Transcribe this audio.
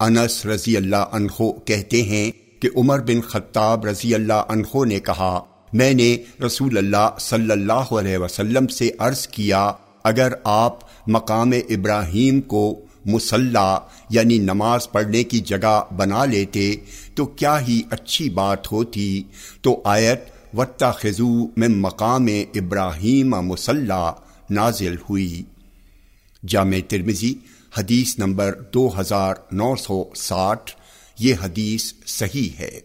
انس رضی اللہ عنہ کہتے ہیں کہ عمر بن خطاب رضی اللہ عنہ نے کہا، میں نے رسول اللہ صلی اللہ علیہ وسلم سے عرض کیا، اگر آپ مقام ابراہیم کو مسلح یعنی نماز پڑھنے کی جگہ بنا لیتے تو کیا ہی اچھی بات ہوتی۔ تو آیت وطا خزو میں مقام ابراہیم مسلح نازل ہوئی۔ جامع ترمزی حدیث نمبر دو ہزار نو سو ساٹھ یہ حدیث صحیح ہے۔